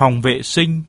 phòng vệ sinh.